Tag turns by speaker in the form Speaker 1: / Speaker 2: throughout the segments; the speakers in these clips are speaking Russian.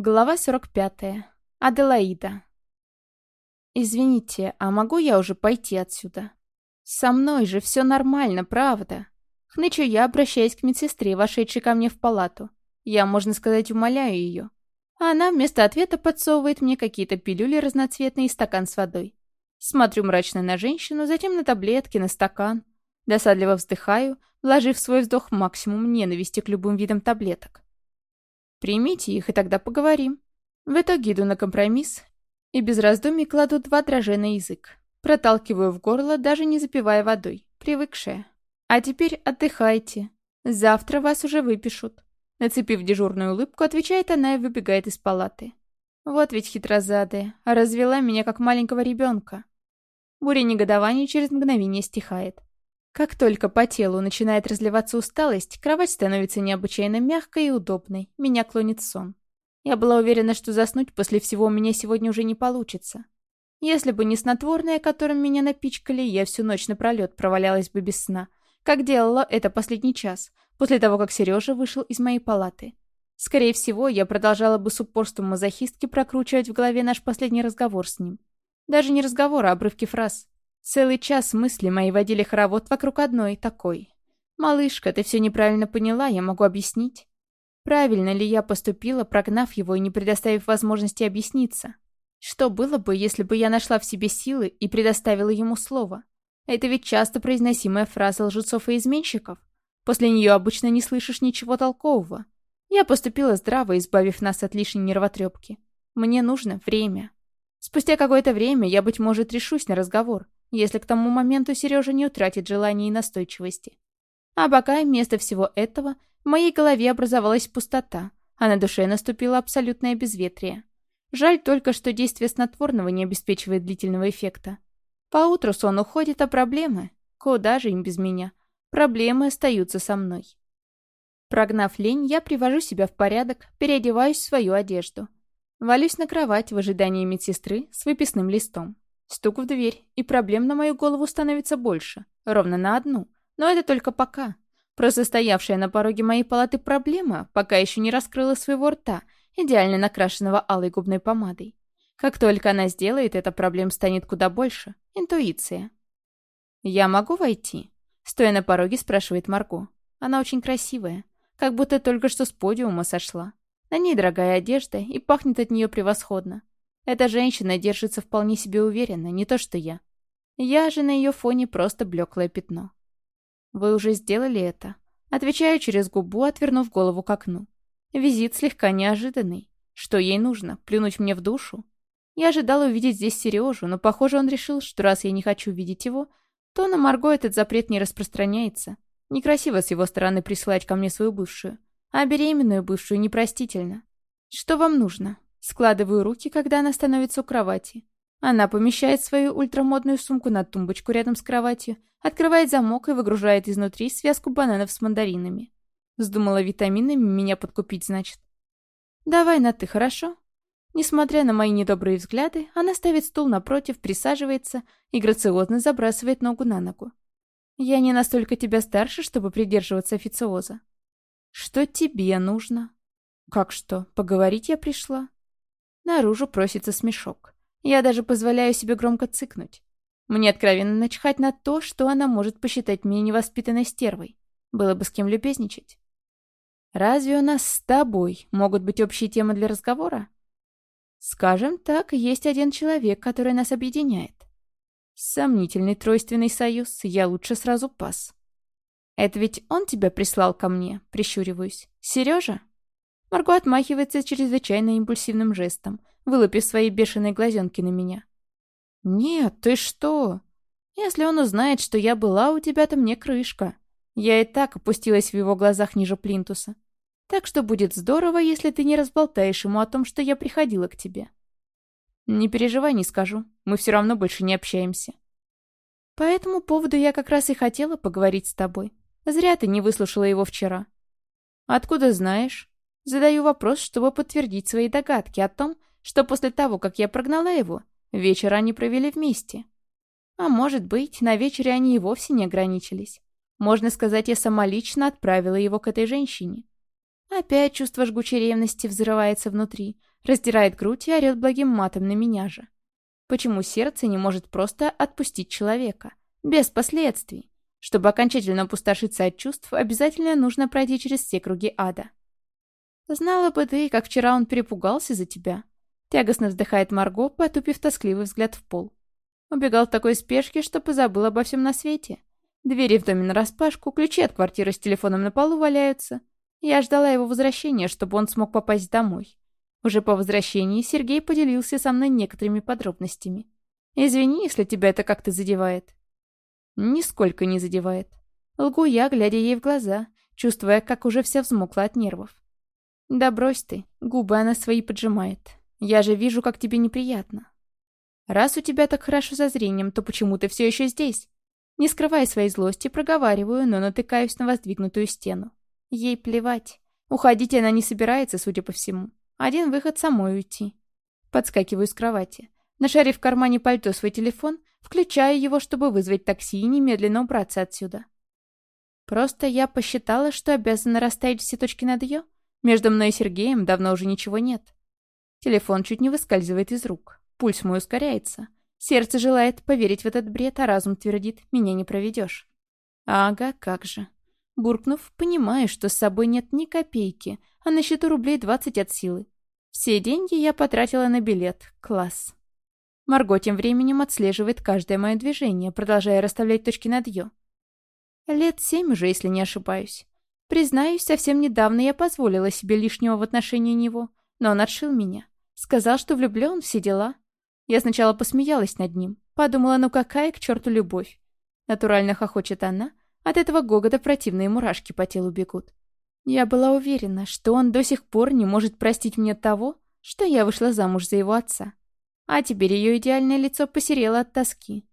Speaker 1: Глава 45. Аделаида. «Извините, а могу я уже пойти отсюда? Со мной же все нормально, правда?» Хнычу я, обращаясь к медсестре, вошедшей ко мне в палату. Я, можно сказать, умоляю ее. А она вместо ответа подсовывает мне какие-то пилюли разноцветные и стакан с водой. Смотрю мрачно на женщину, затем на таблетки, на стакан. Досадливо вздыхаю, вложив свой вздох максимум ненависти к любым видам таблеток. Примите их, и тогда поговорим. В итоге иду на компромисс и без раздумий кладу два дрожжа на язык. Проталкиваю в горло, даже не запивая водой, привыкшая. А теперь отдыхайте. Завтра вас уже выпишут. Нацепив дежурную улыбку, отвечает она и выбегает из палаты. Вот ведь хитрозадая, развела меня как маленького ребенка. Буря негодования через мгновение стихает. Как только по телу начинает разливаться усталость, кровать становится необычайно мягкой и удобной. Меня клонит сон. Я была уверена, что заснуть после всего у меня сегодня уже не получится. Если бы не снотворное, которым меня напичкали, я всю ночь напролет провалялась бы без сна, как делала это последний час, после того, как Сережа вышел из моей палаты. Скорее всего, я продолжала бы с упорством мазохистки прокручивать в голове наш последний разговор с ним. Даже не разговор, а обрывки фраз. Целый час мысли мои водили хоровод вокруг одной, такой. «Малышка, ты все неправильно поняла, я могу объяснить». Правильно ли я поступила, прогнав его и не предоставив возможности объясниться? Что было бы, если бы я нашла в себе силы и предоставила ему слово? Это ведь часто произносимая фраза лжецов и изменщиков. После нее обычно не слышишь ничего толкового. Я поступила здраво, избавив нас от лишней нервотрепки. Мне нужно время. Спустя какое-то время я, быть может, решусь на разговор если к тому моменту Сережа не утратит желания и настойчивости. А пока вместо всего этого в моей голове образовалась пустота, а на душе наступило абсолютное безветрие. Жаль только, что действие снотворного не обеспечивает длительного эффекта. Поутру сон уходит, а проблемы? Куда же им без меня? Проблемы остаются со мной. Прогнав лень, я привожу себя в порядок, переодеваюсь в свою одежду. Валюсь на кровать в ожидании медсестры с выписным листом. Стук в дверь, и проблем на мою голову становится больше. Ровно на одну. Но это только пока. Просто стоявшая на пороге моей палаты проблема пока еще не раскрыла своего рта, идеально накрашенного алой губной помадой. Как только она сделает это, проблем станет куда больше. Интуиция. «Я могу войти?» Стоя на пороге, спрашивает Марго. Она очень красивая. Как будто только что с подиума сошла. На ней дорогая одежда, и пахнет от нее превосходно. Эта женщина держится вполне себе уверенно, не то что я. Я же на ее фоне просто блеклое пятно. Вы уже сделали это. Отвечаю через губу, отвернув голову к окну. Визит слегка неожиданный. Что ей нужно? Плюнуть мне в душу? Я ожидала увидеть здесь Сережу, но, похоже, он решил, что раз я не хочу видеть его, то на Марго этот запрет не распространяется. Некрасиво с его стороны присылать ко мне свою бывшую. А беременную бывшую непростительно. Что вам нужно? Складываю руки, когда она становится у кровати. Она помещает свою ультрамодную сумку на тумбочку рядом с кроватью, открывает замок и выгружает изнутри связку бананов с мандаринами. Вздумала витаминами меня подкупить, значит. «Давай на «ты», хорошо?» Несмотря на мои недобрые взгляды, она ставит стул напротив, присаживается и грациозно забрасывает ногу на ногу. «Я не настолько тебя старше, чтобы придерживаться официоза». «Что тебе нужно?» «Как что, поговорить я пришла?» Наружу просится смешок. Я даже позволяю себе громко цыкнуть. Мне откровенно начхать на то, что она может посчитать меня невоспитанной стервой. Было бы с кем любезничать. Разве у нас с тобой могут быть общие темы для разговора? Скажем так, есть один человек, который нас объединяет. Сомнительный тройственный союз, я лучше сразу пас. Это ведь он тебя прислал ко мне, прищуриваюсь. Сережа? Марго отмахивается чрезвычайно импульсивным жестом, вылупив свои бешеные глазенки на меня. «Нет, ты что? Если он узнает, что я была у тебя, то мне крышка. Я и так опустилась в его глазах ниже плинтуса. Так что будет здорово, если ты не разболтаешь ему о том, что я приходила к тебе». «Не переживай, не скажу. Мы все равно больше не общаемся». «По этому поводу я как раз и хотела поговорить с тобой. Зря ты не выслушала его вчера». «Откуда знаешь?» Задаю вопрос, чтобы подтвердить свои догадки о том, что после того, как я прогнала его, вечер они провели вместе. А может быть, на вечере они и вовсе не ограничились. Можно сказать, я сама лично отправила его к этой женщине. Опять чувство жгучей ревности взрывается внутри, раздирает грудь и орёт благим матом на меня же. Почему сердце не может просто отпустить человека? Без последствий. Чтобы окончательно опустошиться от чувств, обязательно нужно пройти через все круги ада. Знала бы ты, как вчера он перепугался за тебя. Тягостно вздыхает Марго, потупив тоскливый взгляд в пол. Убегал в такой спешке, что позабыл обо всем на свете. Двери в доме нараспашку, ключи от квартиры с телефоном на полу валяются. Я ждала его возвращения, чтобы он смог попасть домой. Уже по возвращении Сергей поделился со мной некоторыми подробностями. «Извини, если тебя это как-то задевает». «Нисколько не задевает». Лгу я, глядя ей в глаза, чувствуя, как уже вся взмокла от нервов. «Да брось ты, губы она свои поджимает. Я же вижу, как тебе неприятно. Раз у тебя так хорошо со зрением, то почему ты все еще здесь?» Не скрывая своей злости, проговариваю, но натыкаюсь на воздвигнутую стену. Ей плевать. Уходить она не собирается, судя по всему. Один выход самой уйти. Подскакиваю с кровати. Нашарив в кармане пальто свой телефон, включаю его, чтобы вызвать такси и немедленно убраться отсюда. Просто я посчитала, что обязана расставить все точки над «ё». Между мной и Сергеем давно уже ничего нет. Телефон чуть не выскальзывает из рук. Пульс мой ускоряется. Сердце желает поверить в этот бред, а разум твердит, меня не проведешь. Ага, как же. Буркнув, понимаю, что с собой нет ни копейки, а на счету рублей 20 от силы. Все деньги я потратила на билет. Класс. Марго тем временем отслеживает каждое мое движение, продолжая расставлять точки над «ё». Лет семь уже, если не ошибаюсь. Признаюсь, совсем недавно я позволила себе лишнего в отношении него, но он отшил меня. Сказал, что влюблен, все дела. Я сначала посмеялась над ним. Подумала, ну какая к черту любовь. Натурально хохочет она. От этого гогота противные мурашки по телу бегут. Я была уверена, что он до сих пор не может простить мне того, что я вышла замуж за его отца. А теперь ее идеальное лицо посерело от тоски.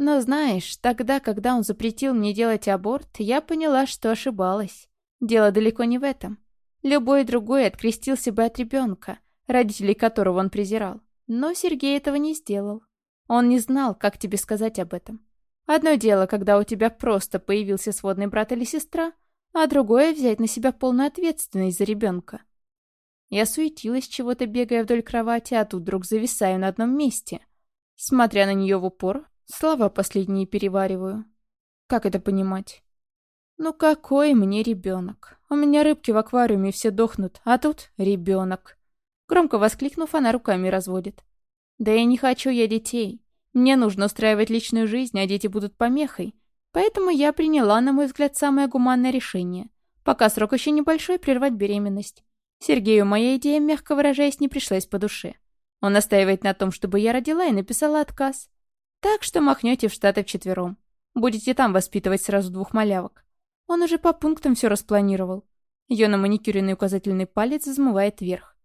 Speaker 1: Но знаешь, тогда, когда он запретил мне делать аборт, я поняла, что ошибалась. Дело далеко не в этом. Любой другой открестился бы от ребенка, родителей которого он презирал. Но Сергей этого не сделал. Он не знал, как тебе сказать об этом. Одно дело, когда у тебя просто появился сводный брат или сестра, а другое — взять на себя полную ответственность за ребенка. Я суетилась, чего-то бегая вдоль кровати, а тут вдруг зависаю на одном месте. Смотря на нее в упор, слова последние перевариваю. Как это понимать? Ну какой мне ребенок? У меня рыбки в аквариуме все дохнут, а тут ребенок. Громко воскликнув, она руками разводит. «Да я не хочу я детей. Мне нужно устраивать личную жизнь, а дети будут помехой. Поэтому я приняла, на мой взгляд, самое гуманное решение. Пока срок еще небольшой, прервать беременность. Сергею моя идея, мягко выражаясь, не пришлась по душе. Он настаивает на том, чтобы я родила и написала отказ. Так что махнете в Штаты вчетвером. Будете там воспитывать сразу двух малявок. Он уже по пунктам все распланировал. Ее на маникюренный указательный палец взмывает вверх.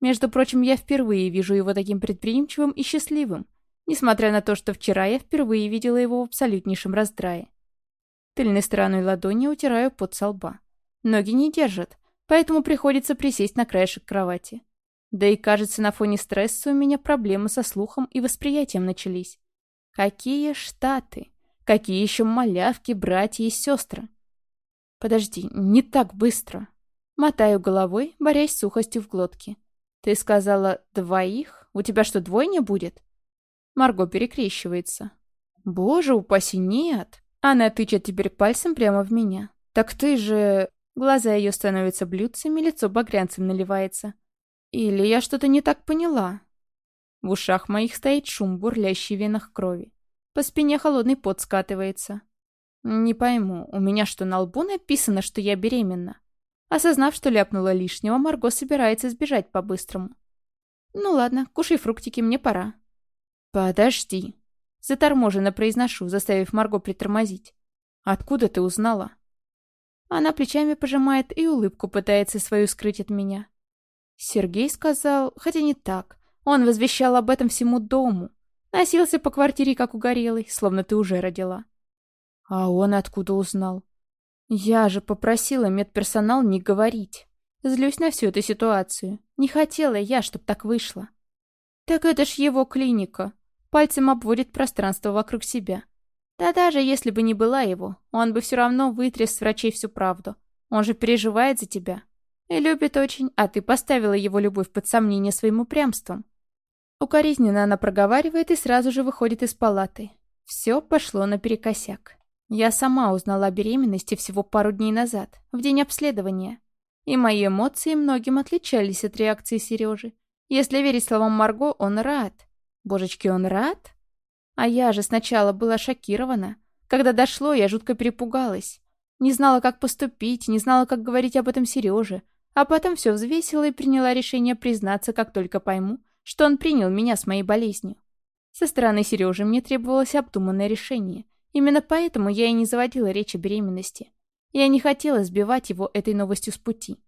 Speaker 1: Между прочим, я впервые вижу его таким предприимчивым и счастливым, несмотря на то, что вчера я впервые видела его в абсолютнейшем раздрае. Тыльной стороной ладони утираю пот со лба. Ноги не держат, поэтому приходится присесть на краешек кровати. Да и кажется, на фоне стресса у меня проблемы со слухом и восприятием начались. Какие штаты? Какие еще малявки, братья и сестры? Подожди, не так быстро. Мотаю головой, борясь сухостью в глотке. «Ты сказала двоих? У тебя что, двойня будет?» Марго перекрещивается. «Боже, упаси, нет!» Она тычет теперь пальцем прямо в меня. «Так ты же...» Глаза ее становятся блюдцами, лицо багрянцем наливается. «Или я что-то не так поняла?» В ушах моих стоит шум, бурлящий в венах крови. По спине холодный пот скатывается. «Не пойму, у меня что, на лбу написано, что я беременна?» Осознав, что ляпнула лишнего, Марго собирается сбежать по-быстрому. «Ну ладно, кушай фруктики, мне пора». «Подожди». Заторможенно произношу, заставив Марго притормозить. «Откуда ты узнала?» Она плечами пожимает и улыбку пытается свою скрыть от меня. Сергей сказал, хотя не так. Он возвещал об этом всему дому. Носился по квартире, как угорелый, словно ты уже родила. А он откуда узнал? Я же попросила медперсонал не говорить. Злюсь на всю эту ситуацию. Не хотела я, чтоб так вышло. Так это ж его клиника. Пальцем обводит пространство вокруг себя. Да даже если бы не была его, он бы все равно вытряс с врачей всю правду. Он же переживает за тебя. И любит очень, а ты поставила его любовь под сомнение своим упрямством. Укоризненно она проговаривает и сразу же выходит из палаты. Все пошло наперекосяк. Я сама узнала о беременности всего пару дней назад, в день обследования. И мои эмоции многим отличались от реакции Сережи. Если верить словам Марго, он рад. Божечки, он рад? А я же сначала была шокирована. Когда дошло, я жутко перепугалась. Не знала, как поступить, не знала, как говорить об этом Сереже. А потом все взвесила и приняла решение признаться, как только пойму, что он принял меня с моей болезнью. Со стороны Сережи мне требовалось обдуманное решение. Именно поэтому я и не заводила речь о беременности. Я не хотела сбивать его этой новостью с пути.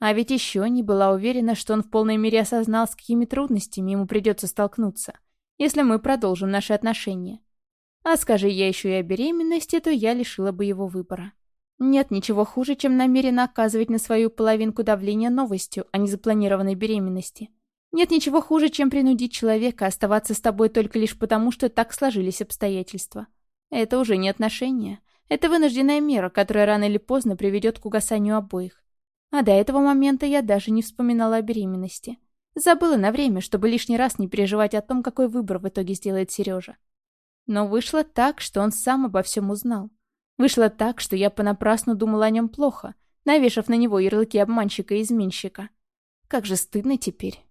Speaker 1: А ведь еще не была уверена, что он в полной мере осознал, с какими трудностями ему придется столкнуться, если мы продолжим наши отношения. А скажи я еще и о беременности, то я лишила бы его выбора. Нет ничего хуже, чем намеренно оказывать на свою половинку давление новостью, а не запланированной беременности. Нет ничего хуже, чем принудить человека оставаться с тобой только лишь потому, что так сложились обстоятельства. Это уже не отношения. Это вынужденная мера, которая рано или поздно приведет к угасанию обоих. А до этого момента я даже не вспоминала о беременности. Забыла на время, чтобы лишний раз не переживать о том, какой выбор в итоге сделает Сережа. Но вышло так, что он сам обо всем узнал. Вышло так, что я понапрасну думала о нем плохо, навешав на него ярлыки обманщика и изменщика. Как же стыдно теперь.